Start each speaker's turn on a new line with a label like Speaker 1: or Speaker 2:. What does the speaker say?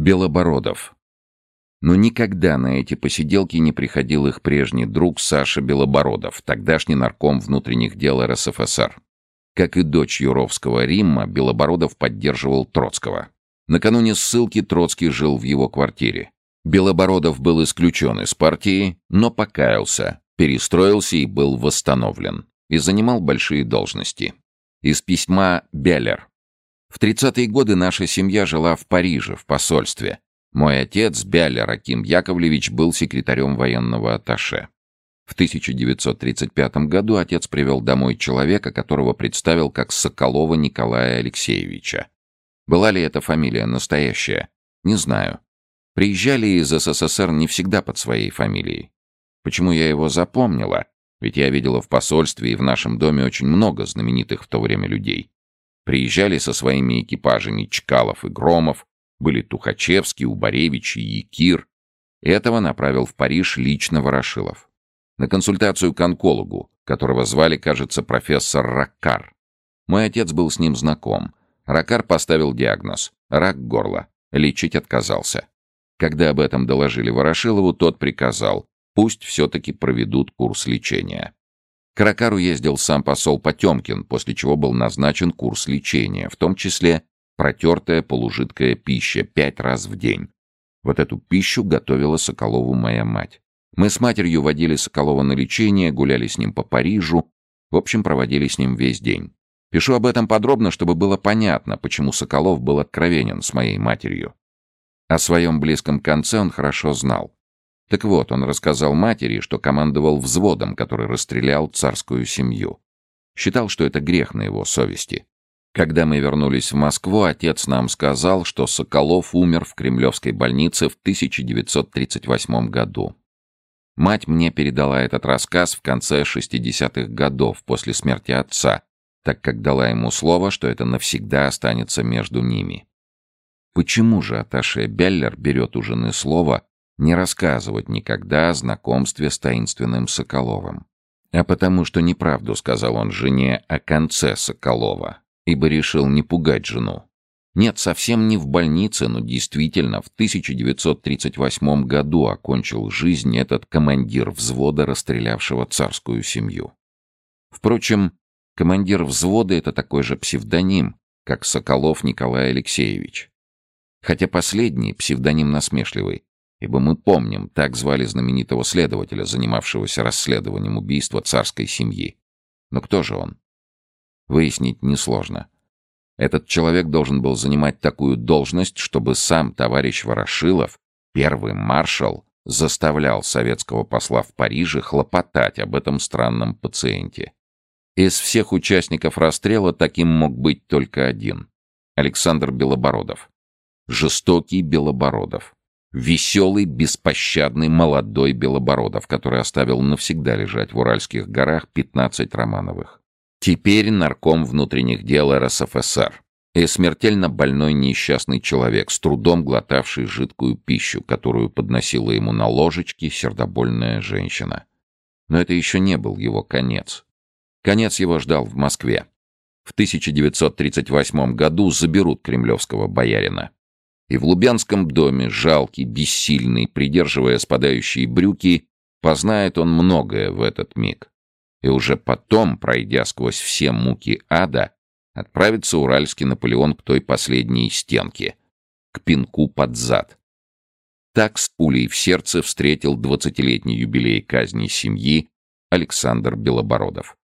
Speaker 1: Белобородов. Но никогда на эти посиделки не приходил их прежний друг Саша Белобородов, тогдашний нарком внутренних дел РСФСР. Как и дочь Юровского Римма, Белобородов поддерживал Троцкого. Накануне ссылки Троцкий жил в его квартире. Белобородов был исключен из партии, но покаялся, перестроился и был восстановлен. И занимал большие должности. Из письма Беллер. В 30-е годы наша семья жила в Париже, в посольстве. Мой отец, Бяллер Аким Яковлевич, был секретарем военного атташе. В 1935 году отец привел домой человека, которого представил как Соколова Николая Алексеевича. Была ли эта фамилия настоящая? Не знаю. Приезжали из СССР не всегда под своей фамилией. Почему я его запомнила? Ведь я видела в посольстве и в нашем доме очень много знаменитых в то время людей. Приезжали со своими экипажами Чкалов и Громов, были Тухачевский, Убаревич и Якир. Этого направил в Париж лично Ворошилов. На консультацию к онкологу, которого звали, кажется, профессор Раккар. Мой отец был с ним знаком. Раккар поставил диагноз – рак горла. Лечить отказался. Когда об этом доложили Ворошилову, тот приказал – пусть все-таки проведут курс лечения. К Ракару ездил сам посол Потемкин, после чего был назначен курс лечения, в том числе протертая полужидкая пища пять раз в день. Вот эту пищу готовила Соколову моя мать. Мы с матерью водили Соколова на лечение, гуляли с ним по Парижу, в общем, проводили с ним весь день. Пишу об этом подробно, чтобы было понятно, почему Соколов был откровенен с моей матерью. О своем близком конце он хорошо знал. Так вот, он рассказал матери, что командовал взводом, который расстрелял царскую семью. Считал, что это грех на его совести. Когда мы вернулись в Москву, отец нам сказал, что Соколов умер в Кремлевской больнице в 1938 году. Мать мне передала этот рассказ в конце 60-х годов после смерти отца, так как дала ему слово, что это навсегда останется между ними. Почему же Аташе Беллер берет у жены слово не рассказывать никогда о знакомстве с таинственным Соколовым? А потому что неправду сказал он жене о конце Соколова, ибо решил не пугать жену. Нет, совсем не в больнице, но действительно в 1938 году окончил жизнь этот командир взвода, расстрелявшего царскую семью. Впрочем, командир взвода — это такой же псевдоним, как Соколов Николай Алексеевич. Хотя последний — псевдоним насмешливый, ибо мы помним, так звали знаменитого следователя, занимавшегося расследованием убийства царской семьи. Но кто же он? выяснить несложно. Этот человек должен был занимать такую должность, чтобы сам товарищ Ворошилов, первый маршал, заставлял советского посла в Париже хлопотать об этом странном пациенте. Из всех участников расстрела таким мог быть только один — Александр Белобородов. Жестокий Белобородов. Веселый, беспощадный, молодой Белобородов, который оставил навсегда лежать в Уральских горах 15 Романовых. Теперь нарком внутренних дел РСФСР. И смертельно больной несчастный человек, с трудом глотавший жидкую пищу, которую подносила ему на ложечке сердобольная женщина. Но это еще не был его конец. Конец его ждал в Москве. В 1938 году заберут кремлевского боярина. И в Лубянском доме, жалкий, бессильный, придерживая спадающие брюки, познает он многое в этот миг и уже потом, пройдя сквозь все муки ада, отправится уральский Наполеон к той последней стенке, к пинку под зад. Так с пулей в сердце встретил двадцатилетний юбилей казни семьи Александр Белобородов.